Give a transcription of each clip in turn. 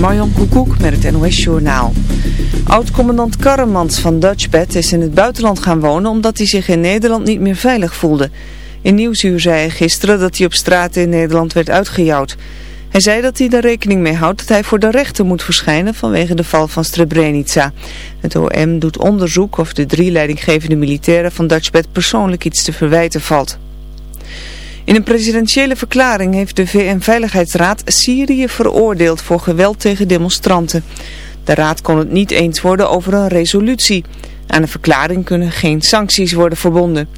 Marjon Koekoek met het NOS Journaal. Oud-commandant Karremans van Dutchbed is in het buitenland gaan wonen omdat hij zich in Nederland niet meer veilig voelde. In Nieuwsuur zei hij gisteren dat hij op straat in Nederland werd uitgejouwd. Hij zei dat hij er rekening mee houdt dat hij voor de rechter moet verschijnen vanwege de val van Srebrenica. Het OM doet onderzoek of de drie leidinggevende militairen van Dutchbed persoonlijk iets te verwijten valt. In een presidentiële verklaring heeft de VN-veiligheidsraad Syrië veroordeeld voor geweld tegen demonstranten. De raad kon het niet eens worden over een resolutie. Aan de verklaring kunnen geen sancties worden verbonden.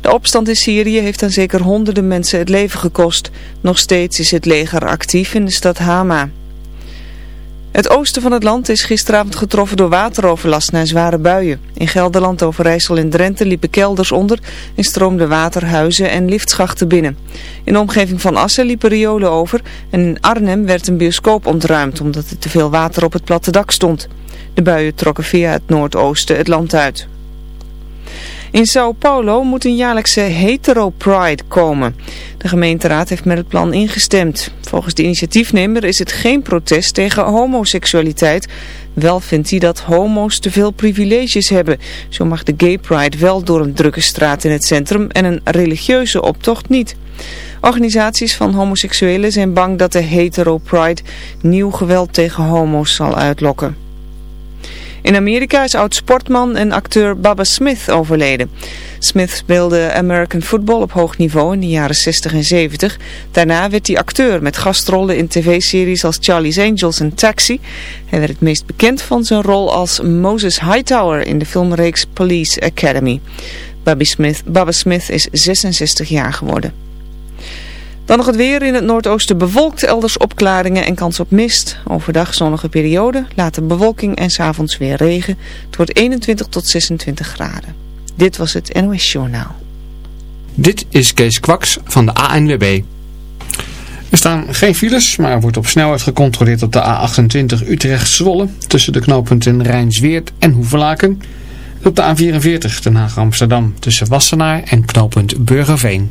De opstand in Syrië heeft aan zeker honderden mensen het leven gekost. Nog steeds is het leger actief in de stad Hama. Het oosten van het land is gisteravond getroffen door wateroverlast na zware buien. In Gelderland, Overijssel en Drenthe liepen kelders onder en stroomden waterhuizen en liftschachten binnen. In de omgeving van Assen liepen riolen over en in Arnhem werd een bioscoop ontruimd omdat er te veel water op het platte dak stond. De buien trokken via het noordoosten het land uit. In Sao Paulo moet een jaarlijkse hetero pride komen. De gemeenteraad heeft met het plan ingestemd. Volgens de initiatiefnemer is het geen protest tegen homoseksualiteit. Wel vindt hij dat homo's te veel privileges hebben. Zo mag de gay pride wel door een drukke straat in het centrum en een religieuze optocht niet. Organisaties van homoseksuelen zijn bang dat de hetero pride nieuw geweld tegen homo's zal uitlokken. In Amerika is oud-sportman en acteur Baba Smith overleden. Smith speelde American football op hoog niveau in de jaren 60 en 70. Daarna werd hij acteur met gastrollen in tv-series als Charlie's Angels en Taxi. Hij werd het meest bekend van zijn rol als Moses Hightower in de filmreeks Police Academy. Baba Smith, Baba Smith is 66 jaar geworden. Dan nog het weer in het noordoosten bewolkt, elders opklaringen en kans op mist. Overdag zonnige periode, later bewolking en s'avonds weer regen. Het wordt 21 tot 26 graden. Dit was het NOS Journaal. Dit is Kees Kwaks van de ANWB. Er staan geen files, maar er wordt op snelheid gecontroleerd op de A28 Utrecht-Zwolle... tussen de knooppunten Rijnsweert en Hoevelaken... op de A44 Den Haag-Amsterdam tussen Wassenaar en knooppunt Burgerveen.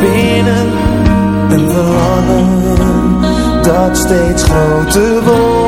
binnen een verlangen dat steeds groter wordt.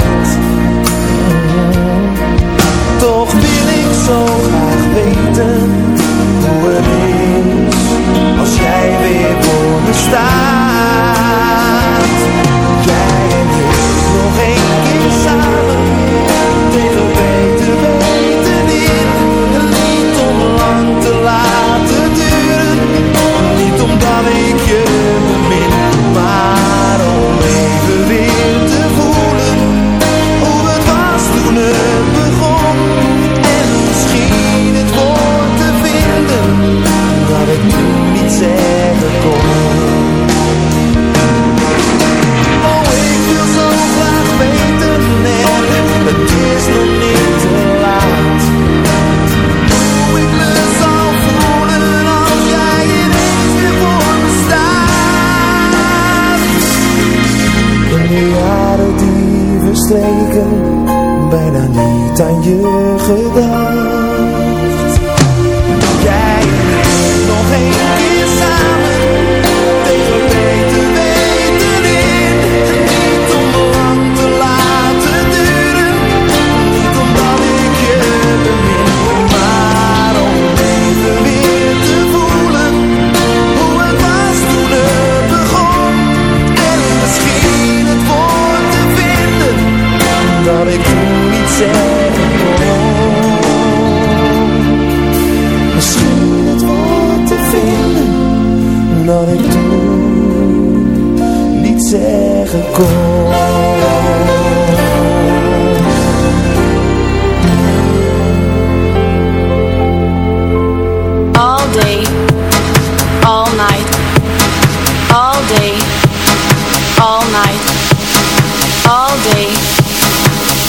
reason away.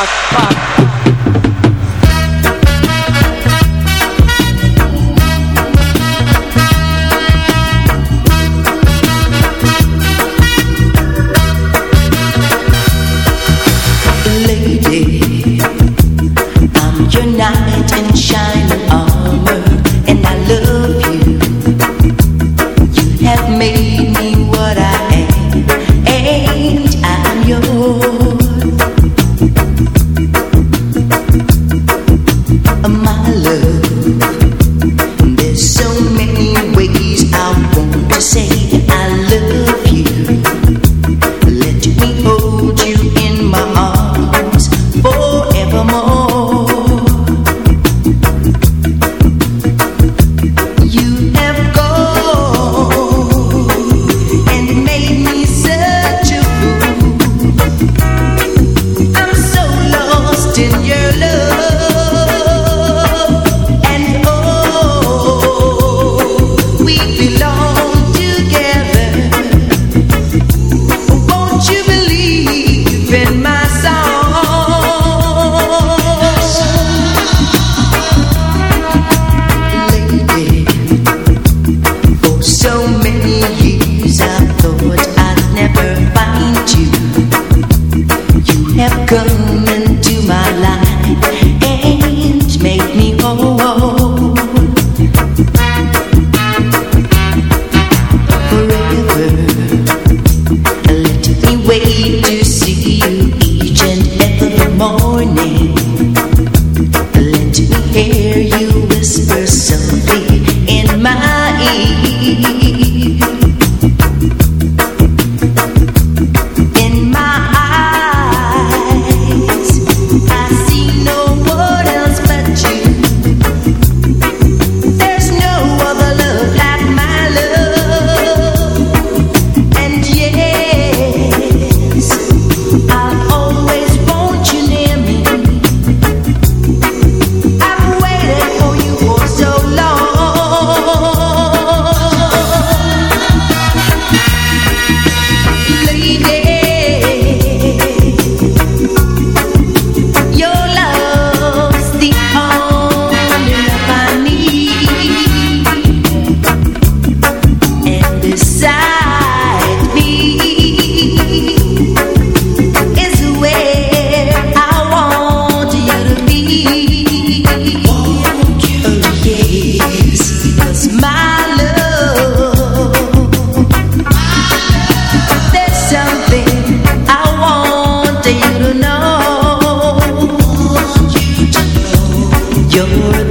What the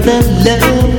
the love